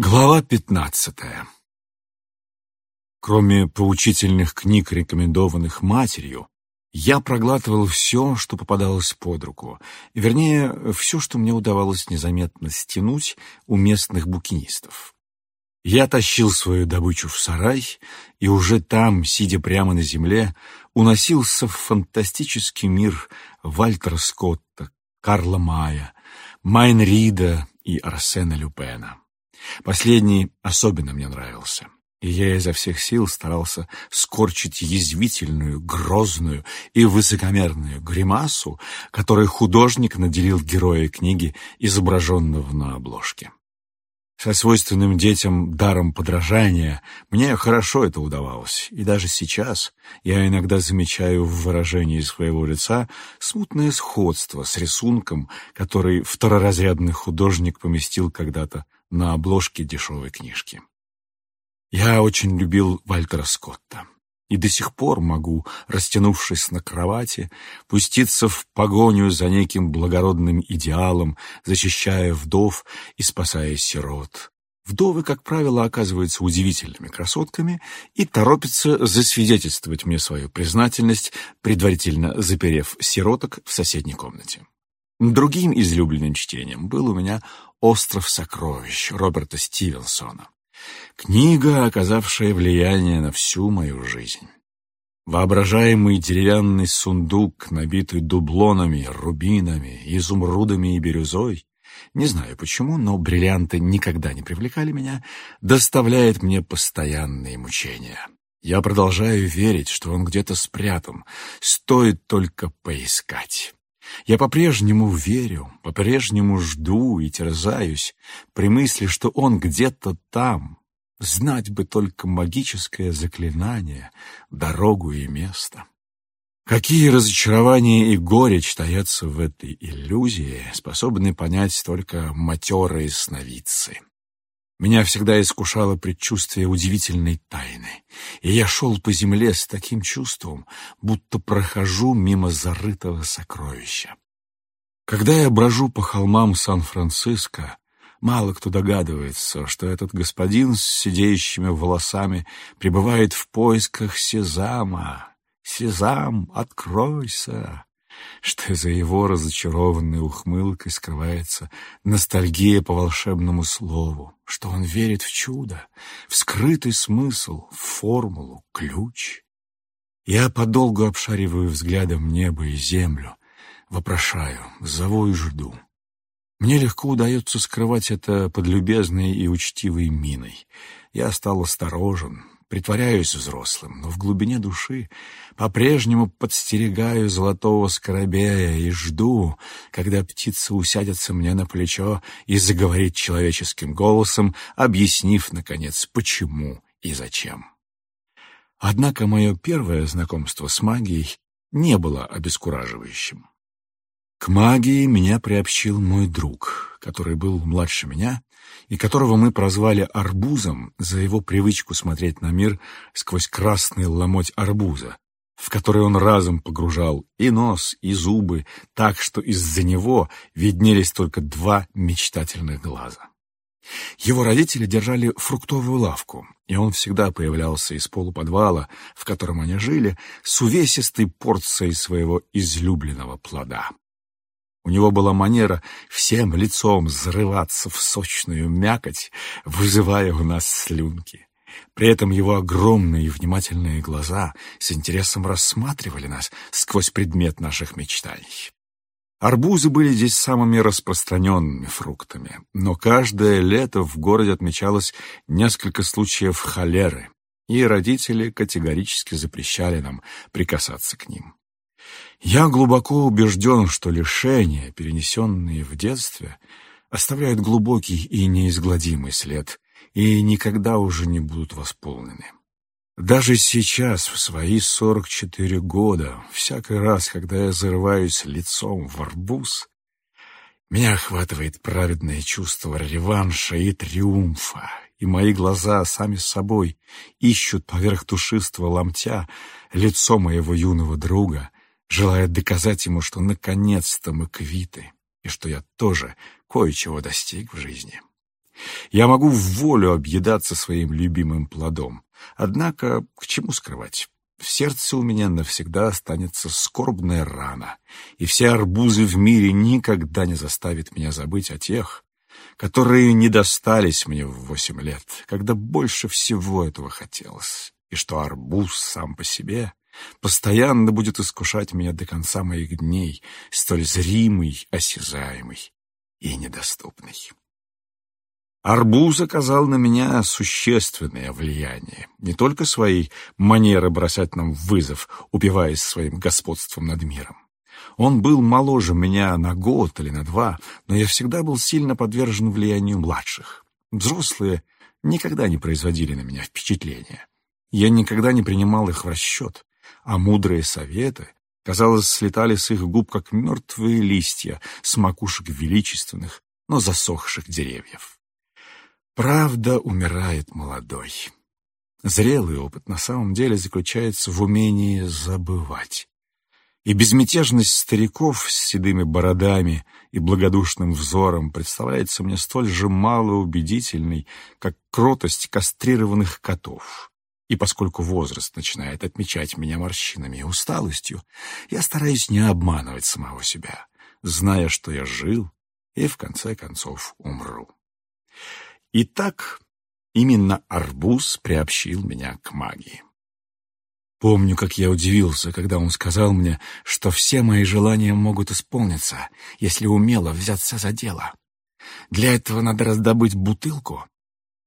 Глава пятнадцатая. Кроме поучительных книг, рекомендованных матерью, я проглатывал все, что попадалось под руку, вернее, все, что мне удавалось незаметно стянуть у местных букинистов. Я тащил свою добычу в сарай, и уже там, сидя прямо на земле, уносился в фантастический мир Вальтера Скотта, Карла Мая, Майн Рида и Арсена Люпена. Последний особенно мне нравился, и я изо всех сил старался скорчить язвительную, грозную и высокомерную гримасу, которой художник наделил героя книги, изображенного на обложке. Со свойственным детям даром подражания мне хорошо это удавалось, и даже сейчас я иногда замечаю в выражении своего лица смутное сходство с рисунком, который второразрядный художник поместил когда-то на обложке дешевой книжки. Я очень любил Вальтера Скотта и до сих пор могу, растянувшись на кровати, пуститься в погоню за неким благородным идеалом, защищая вдов и спасая сирот. Вдовы, как правило, оказываются удивительными красотками и торопятся засвидетельствовать мне свою признательность, предварительно заперев сироток в соседней комнате. Другим излюбленным чтением был у меня «Остров сокровищ» Роберта Стивенсона. Книга, оказавшая влияние на всю мою жизнь. Воображаемый деревянный сундук, набитый дублонами, рубинами, изумрудами и бирюзой, не знаю почему, но бриллианты никогда не привлекали меня, доставляет мне постоянные мучения. Я продолжаю верить, что он где-то спрятан, стоит только поискать. Я по-прежнему верю, по-прежнему жду и терзаюсь при мысли, что он где-то там. Знать бы только магическое заклинание, дорогу и место. Какие разочарования и горечь таятся в этой иллюзии, способны понять только матерые сновидцы. Меня всегда искушало предчувствие удивительной тайны, и я шел по земле с таким чувством, будто прохожу мимо зарытого сокровища. Когда я брожу по холмам Сан-Франциско, мало кто догадывается, что этот господин с сидеющими волосами пребывает в поисках Сезама. «Сезам, откройся!» Что за его разочарованной ухмылкой скрывается ностальгия по волшебному слову, что он верит в чудо, в скрытый смысл, в формулу, ключ. Я подолгу обшариваю взглядом небо и землю, вопрошаю, зову и жду. Мне легко удается скрывать это под любезной и учтивой миной. Я стал осторожен, притворяюсь взрослым, но в глубине души по-прежнему подстерегаю золотого скоробея и жду, когда птица усядется мне на плечо и заговорит человеческим голосом, объяснив, наконец, почему и зачем. Однако мое первое знакомство с магией не было обескураживающим. К магии меня приобщил мой друг, который был младше меня и которого мы прозвали Арбузом за его привычку смотреть на мир сквозь красный ломоть арбуза, в который он разом погружал и нос, и зубы, так что из-за него виднелись только два мечтательных глаза. Его родители держали фруктовую лавку, и он всегда появлялся из полуподвала, в котором они жили, с увесистой порцией своего излюбленного плода. У него была манера всем лицом взрываться в сочную мякоть, вызывая у нас слюнки. При этом его огромные и внимательные глаза с интересом рассматривали нас сквозь предмет наших мечтаний. Арбузы были здесь самыми распространенными фруктами, но каждое лето в городе отмечалось несколько случаев холеры, и родители категорически запрещали нам прикасаться к ним. Я глубоко убежден, что лишения, перенесенные в детстве, оставляют глубокий и неизгладимый след и никогда уже не будут восполнены. Даже сейчас, в свои 44 года, всякий раз, когда я зарываюсь лицом в арбуз, меня охватывает праведное чувство реванша и триумфа, и мои глаза сами собой ищут поверх душистого ломтя лицо моего юного друга, желая доказать ему, что наконец-то мы квиты, и что я тоже кое-чего достиг в жизни. Я могу в волю объедаться своим любимым плодом. Однако, к чему скрывать? В сердце у меня навсегда останется скорбная рана, и все арбузы в мире никогда не заставят меня забыть о тех, которые не достались мне в восемь лет, когда больше всего этого хотелось, и что арбуз сам по себе постоянно будет искушать меня до конца моих дней, столь зримый, осязаемый и недоступный. Арбуз оказал на меня существенное влияние. Не только своей манеры бросать нам вызов, упиваясь своим господством над миром. Он был моложе меня на год или на два, но я всегда был сильно подвержен влиянию младших. Взрослые никогда не производили на меня впечатления. Я никогда не принимал их в расчет, а мудрые советы, казалось, слетали с их губ, как мертвые листья с макушек величественных, но засохших деревьев. Правда умирает молодой. Зрелый опыт на самом деле заключается в умении забывать. И безмятежность стариков с седыми бородами и благодушным взором представляется мне столь же малоубедительной, как кротость кастрированных котов. И поскольку возраст начинает отмечать меня морщинами и усталостью, я стараюсь не обманывать самого себя, зная, что я жил и в конце концов умру. И так именно арбуз приобщил меня к магии. Помню, как я удивился, когда он сказал мне, что все мои желания могут исполниться, если умело взяться за дело. Для этого надо раздобыть бутылку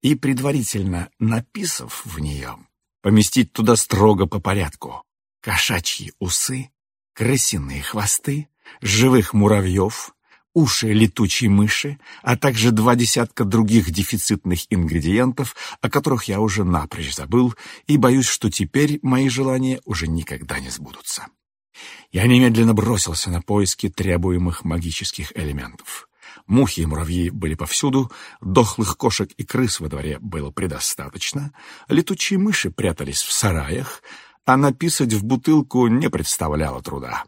и, предварительно написав в нее, поместить туда строго по порядку кошачьи усы, крысиные хвосты, живых муравьев, уши летучей мыши, а также два десятка других дефицитных ингредиентов, о которых я уже напрочь забыл, и боюсь, что теперь мои желания уже никогда не сбудутся. Я немедленно бросился на поиски требуемых магических элементов. Мухи и муравьи были повсюду, дохлых кошек и крыс во дворе было предостаточно, летучие мыши прятались в сараях, а написать в бутылку не представляло труда.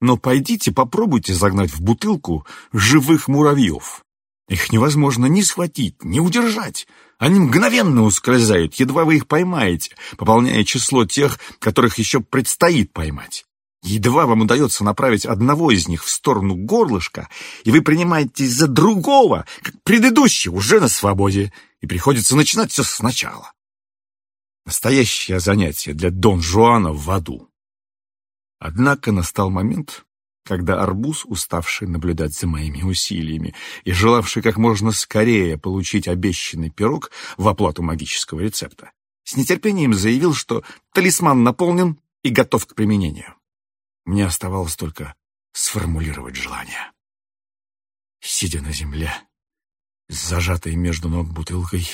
Но пойдите попробуйте загнать в бутылку живых муравьев. Их невозможно ни схватить, ни удержать. Они мгновенно ускользают, едва вы их поймаете, пополняя число тех, которых еще предстоит поймать. Едва вам удается направить одного из них в сторону горлышка, и вы принимаетесь за другого, как предыдущий, уже на свободе, и приходится начинать все сначала. Настоящее занятие для Дон Жуана в аду. Однако настал момент, когда арбуз, уставший наблюдать за моими усилиями и желавший как можно скорее получить обещанный пирог в оплату магического рецепта, с нетерпением заявил, что талисман наполнен и готов к применению. Мне оставалось только сформулировать желание. Сидя на земле, с зажатой между ног бутылкой,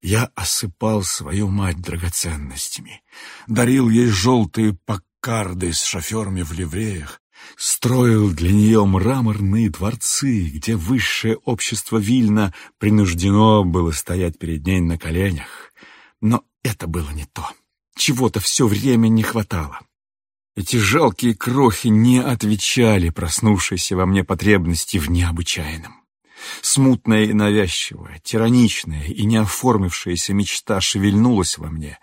я осыпал свою мать драгоценностями, дарил ей желтые пакеты, карды с шоферами в ливреях, строил для нее мраморные дворцы, где высшее общество Вильна принуждено было стоять перед ней на коленях. Но это было не то. Чего-то все время не хватало. Эти жалкие крохи не отвечали проснувшейся во мне потребности в необычайном. Смутная и навязчивая, тираничная и неоформившаяся мечта шевельнулась во мне.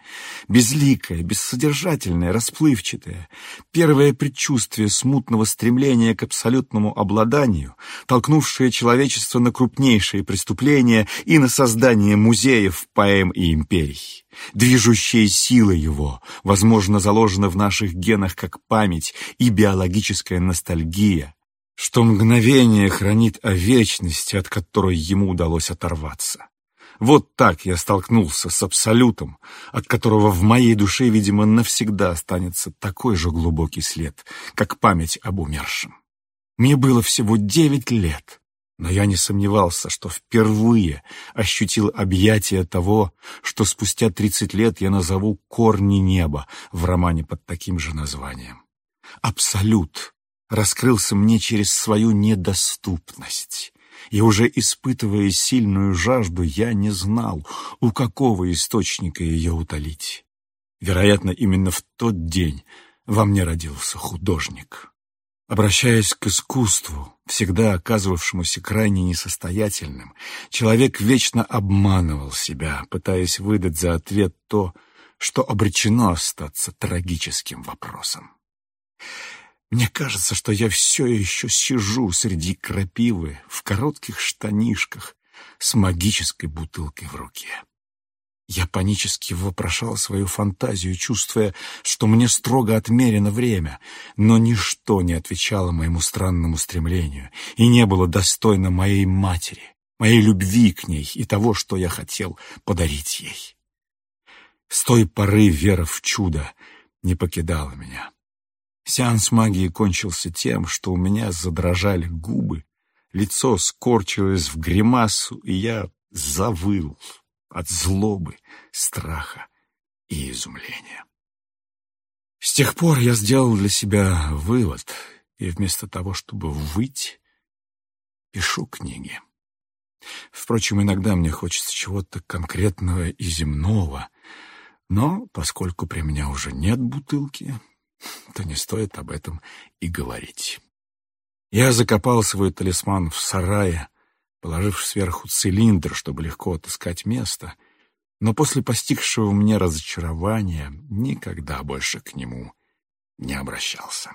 Безликая, бессодержательная, расплывчатая. Первое предчувствие смутного стремления к абсолютному обладанию, толкнувшее человечество на крупнейшие преступления и на создание музеев, поэм и империй. Движущая сила его, возможно, заложена в наших генах как память и биологическая ностальгия, что мгновение хранит о вечности, от которой ему удалось оторваться. Вот так я столкнулся с Абсолютом, от которого в моей душе, видимо, навсегда останется такой же глубокий след, как память об умершем. Мне было всего девять лет, но я не сомневался, что впервые ощутил объятие того, что спустя тридцать лет я назову «Корни неба» в романе под таким же названием. Абсолют раскрылся мне через свою недоступность. И уже испытывая сильную жажду, я не знал, у какого источника ее утолить. Вероятно, именно в тот день во мне родился художник. Обращаясь к искусству, всегда оказывавшемуся крайне несостоятельным, человек вечно обманывал себя, пытаясь выдать за ответ то, что обречено остаться трагическим вопросом. Мне кажется, что я все еще сижу среди крапивы в коротких штанишках с магической бутылкой в руке. Я панически вопрошал свою фантазию, чувствуя, что мне строго отмерено время, но ничто не отвечало моему странному стремлению и не было достойно моей матери, моей любви к ней и того, что я хотел подарить ей. С той поры вера в чудо не покидала меня. Сеанс магии кончился тем, что у меня задрожали губы, лицо скорчилось в гримасу, и я завыл от злобы, страха и изумления. С тех пор я сделал для себя вывод, и вместо того, чтобы выть, пишу книги. Впрочем, иногда мне хочется чего-то конкретного и земного, но поскольку при меня уже нет бутылки, то не стоит об этом и говорить. Я закопал свой талисман в сарае, положив сверху цилиндр, чтобы легко отыскать место, но после постигшего мне разочарования никогда больше к нему не обращался.